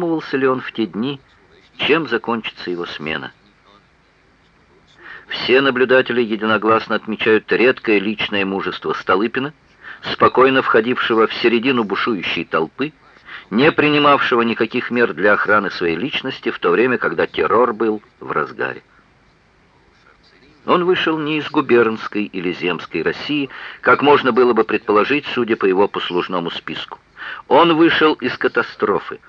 задумывался ли он в те дни, чем закончится его смена. Все наблюдатели единогласно отмечают редкое личное мужество Столыпина, спокойно входившего в середину бушующей толпы, не принимавшего никаких мер для охраны своей личности в то время, когда террор был в разгаре. Он вышел не из губернской или земской России, как можно было бы предположить, судя по его послужному списку. Он вышел из катастрофы.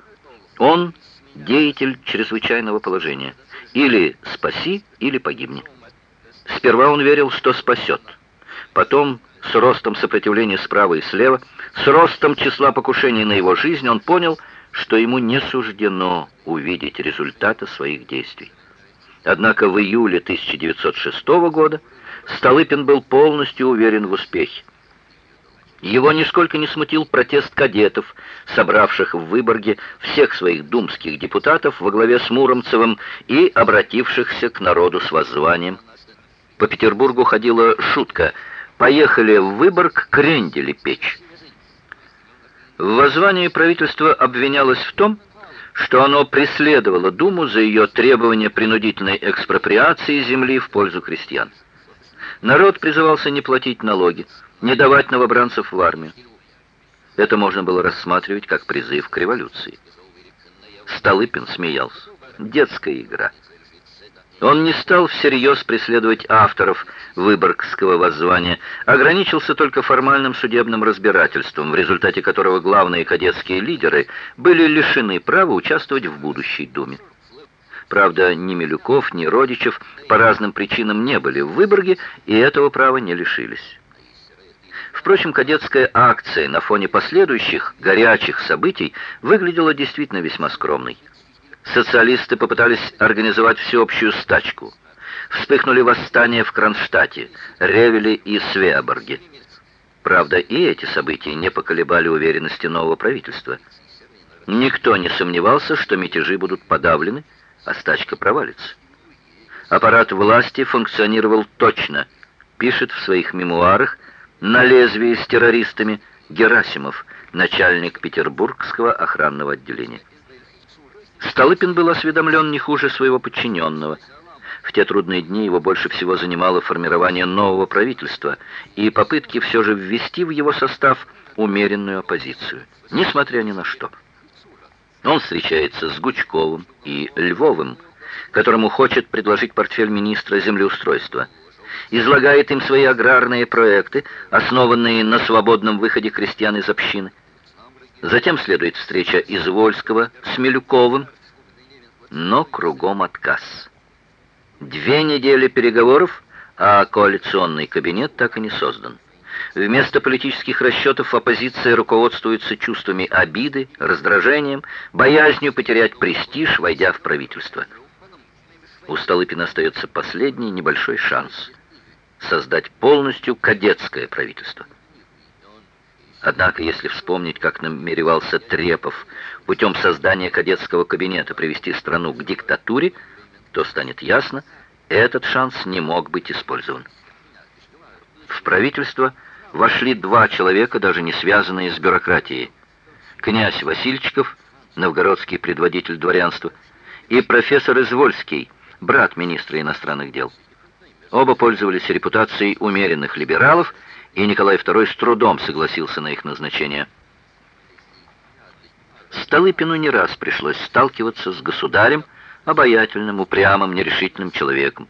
Он деятель чрезвычайного положения. Или спаси, или погибни. Сперва он верил, что спасет. Потом, с ростом сопротивления справа и слева, с ростом числа покушений на его жизнь, он понял, что ему не суждено увидеть результата своих действий. Однако в июле 1906 года Столыпин был полностью уверен в успехе. Его нисколько не смутил протест кадетов, собравших в Выборге всех своих думских депутатов во главе с Муромцевым и обратившихся к народу с воззванием. По Петербургу ходила шутка «Поехали в Выборг крендели печь». В воззвании правительство обвинялось в том, что оно преследовало Думу за ее требование принудительной экспроприации земли в пользу крестьян. Народ призывался не платить налоги, не давать новобранцев в армию. Это можно было рассматривать как призыв к революции. Столыпин смеялся. Детская игра. Он не стал всерьез преследовать авторов Выборгского воззвания, ограничился только формальным судебным разбирательством, в результате которого главные кадетские лидеры были лишены права участвовать в будущей Думе. Правда, ни Милюков, ни Родичев по разным причинам не были в Выборге и этого права не лишились. Впрочем, кадетская акция на фоне последующих горячих событий выглядела действительно весьма скромной социалисты попытались организовать всеобщую стачку. Вспыхнули восстания в Кронштадте, Ревеле и Свеоборге. Правда, и эти события не поколебали уверенности нового правительства. Никто не сомневался, что мятежи будут подавлены, а стачка провалится. Аппарат власти функционировал точно, пишет в своих мемуарах «На лезвии с террористами» Герасимов, начальник Петербургского охранного отделения. Столыпин был осведомлен не хуже своего подчиненного. В те трудные дни его больше всего занимало формирование нового правительства и попытки все же ввести в его состав умеренную оппозицию, несмотря ни на что. Он встречается с Гучковым и Львовым, которому хочет предложить портфель министра землеустройства, излагает им свои аграрные проекты, основанные на свободном выходе крестьян из общины. Затем следует встреча Извольского с Милюковым, но кругом отказ. Две недели переговоров, а коалиционный кабинет так и не создан. Вместо политических расчетов оппозиция руководствуется чувствами обиды, раздражением, боязнью потерять престиж, войдя в правительство. У Столыпина остается последний небольшой шанс — создать полностью кадетское правительство. Однако, если вспомнить, как намеревался Трепов путем создания кадетского кабинета привести страну к диктатуре, то станет ясно, этот шанс не мог быть использован. В правительство вошли два человека, даже не связанные с бюрократией. Князь Васильчиков, новгородский предводитель дворянства, и профессор Извольский, брат министра иностранных дел. Оба пользовались репутацией умеренных либералов и Николай II с трудом согласился на их назначение. Столыпину не раз пришлось сталкиваться с государем, обаятельным, упрямым, нерешительным человеком.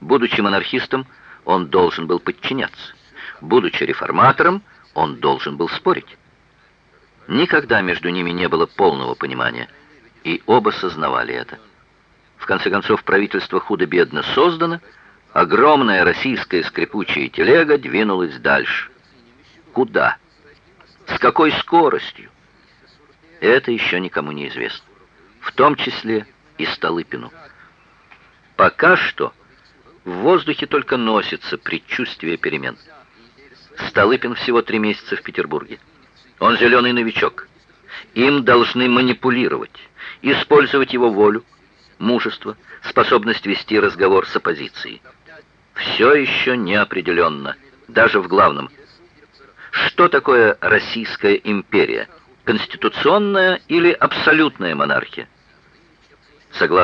Будучи монархистом, он должен был подчиняться. Будучи реформатором, он должен был спорить. Никогда между ними не было полного понимания, и оба сознавали это. В конце концов, правительство худо-бедно создано, Огромная российская скрипучая телега двинулась дальше. Куда? С какой скоростью? Это еще никому не известно. В том числе и Столыпину. Пока что в воздухе только носится предчувствие перемен. Столыпин всего три месяца в Петербурге. Он зеленый новичок. Им должны манипулировать, использовать его волю, мужество, способность вести разговор с оппозицией все еще неопределенно, даже в главном. Что такое Российская империя? конституционная или абсолютная монархия. Согласно